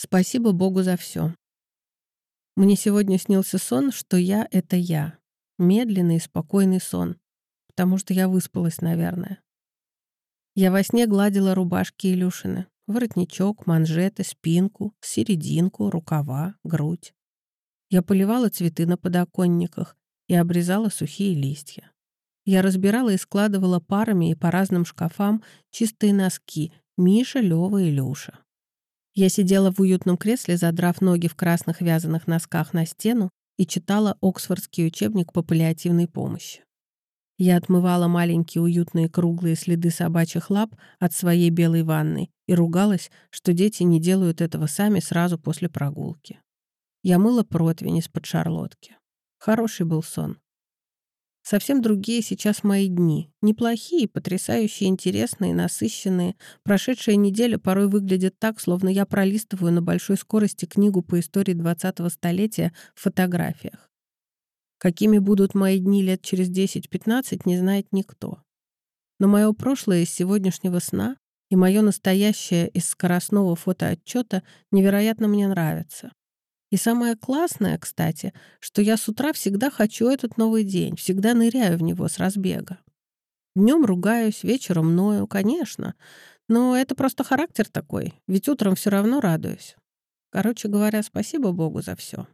Спасибо Богу за все. Мне сегодня снился сон, что я — это я. Медленный и спокойный сон. Потому что я выспалась, наверное. Я во сне гладила рубашки Илюшины. Воротничок, манжеты, спинку, серединку, рукава, грудь. Я поливала цветы на подоконниках и обрезала сухие листья. Я разбирала и складывала парами и по разным шкафам чистые носки Миша, Лёва и Люша. Я сидела в уютном кресле, задрав ноги в красных вязаных носках на стену и читала Оксфордский учебник по паллиативной помощи. Я отмывала маленькие уютные круглые следы собачьих лап от своей белой ванны и ругалась, что дети не делают этого сами сразу после прогулки. Я мыла противень из-под шарлотки. Хороший был сон. Совсем другие сейчас мои дни. Неплохие, потрясающие, интересные, насыщенные. Прошедшая неделя порой выглядит так, словно я пролистываю на большой скорости книгу по истории 20-го столетия в фотографиях. Какими будут мои дни лет через 10-15, не знает никто. Но мое прошлое из сегодняшнего сна и мое настоящее из скоростного фотоотчета невероятно мне нравится. И самое классное, кстати, что я с утра всегда хочу этот новый день, всегда ныряю в него с разбега. Днем ругаюсь, вечером ною, конечно, но это просто характер такой, ведь утром все равно радуюсь. Короче говоря, спасибо Богу за все.